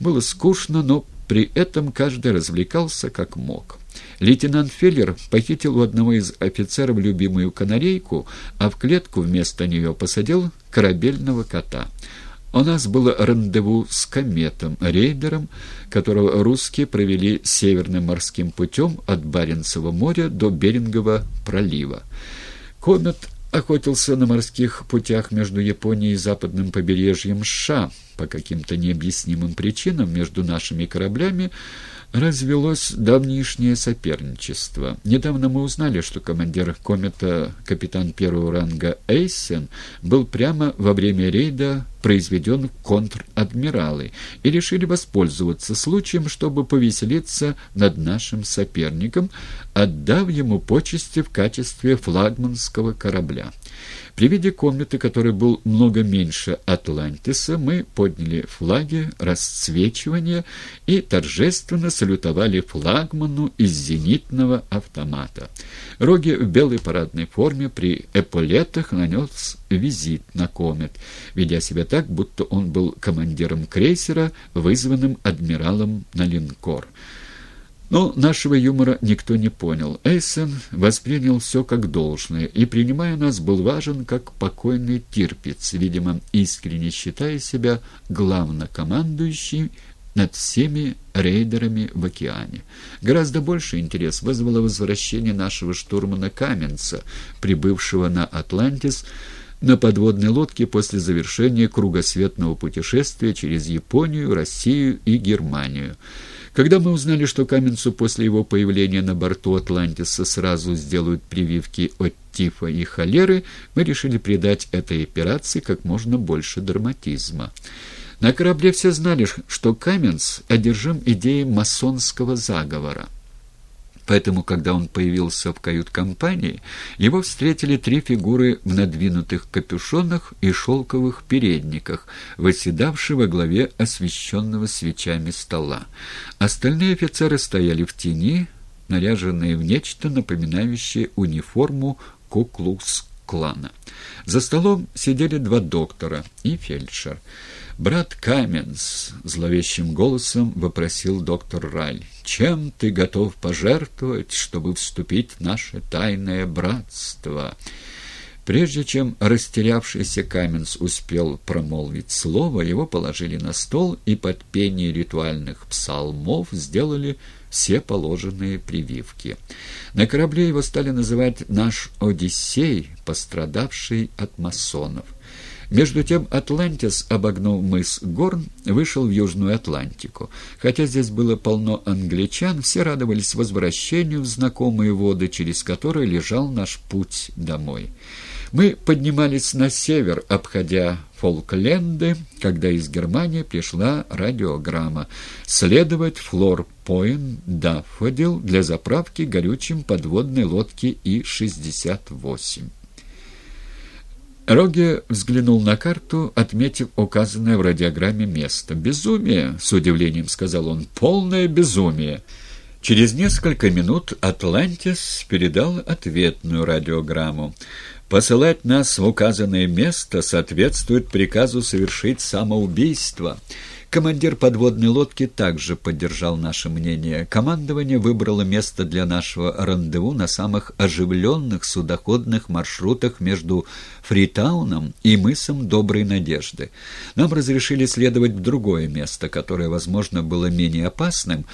Было скучно, но при этом каждый развлекался как мог. Лейтенант Феллер похитил у одного из офицеров любимую канарейку, а в клетку вместо нее посадил корабельного кота. У нас было рандеву с кометом, рейдером, которого русские провели северным морским путем от Баренцева моря до Берингового пролива. Комет охотился на морских путях между Японией и западным побережьем США. По каким-то необъяснимым причинам между нашими кораблями развелось давнишнее соперничество. Недавно мы узнали, что командир комета, капитан первого ранга Эйсен, был прямо во время рейда произведен контр-адмиралы и решили воспользоваться случаем, чтобы повеселиться над нашим соперником, отдав ему почести в качестве флагманского корабля. При виде комнаты, который был много меньше Атлантиса, мы подняли флаги расцвечивания и торжественно салютовали флагману из зенитного автомата. Роги в белой парадной форме при эполетах нанес визит на комет, ведя себя так, будто он был командиром крейсера, вызванным адмиралом на линкор. Но нашего юмора никто не понял. Эйсон воспринял все как должное, и, принимая нас, был важен как покойный тирпец, видимо, искренне считая себя главнокомандующим над всеми рейдерами в океане. Гораздо больше интерес вызвало возвращение нашего штурмана Каменца, прибывшего на Атлантис, на подводной лодке после завершения кругосветного путешествия через Японию, Россию и Германию. Когда мы узнали, что Каменцу после его появления на борту «Атлантиса» сразу сделают прививки от тифа и холеры, мы решили придать этой операции как можно больше драматизма. На корабле все знали, что Каменц одержим идеей масонского заговора. Поэтому, когда он появился в кают-компании, его встретили три фигуры в надвинутых капюшонах и шелковых передниках, восседавшие во главе освещенного свечами стола. Остальные офицеры стояли в тени, наряженные в нечто напоминающее униформу Куклукс-клана. За столом сидели два доктора и фельдшер. «Брат Каменс», — зловещим голосом вопросил доктор Раль, — «чем ты готов пожертвовать, чтобы вступить в наше тайное братство?» Прежде чем растерявшийся Каменс успел промолвить слово, его положили на стол и под пение ритуальных псалмов сделали все положенные прививки. На корабле его стали называть «наш Одиссей», пострадавший от масонов. Между тем Атлантис, обогнув мыс Горн, вышел в Южную Атлантику. Хотя здесь было полно англичан, все радовались возвращению в знакомые воды, через которые лежал наш путь домой. Мы поднимались на север, обходя Фолкленды, когда из Германии пришла радиограмма следовать Флор-Пойн Даффодил для заправки горючим подводной лодки И-68. Роге взглянул на карту, отметив указанное в радиограмме место. «Безумие!» — с удивлением сказал он. «Полное безумие!» Через несколько минут «Атлантис» передал ответную радиограмму. «Посылать нас в указанное место соответствует приказу совершить самоубийство». Командир подводной лодки также поддержал наше мнение. Командование выбрало место для нашего рандеву на самых оживленных судоходных маршрутах между Фритауном и мысом Доброй Надежды. Нам разрешили следовать в другое место, которое, возможно, было менее опасным,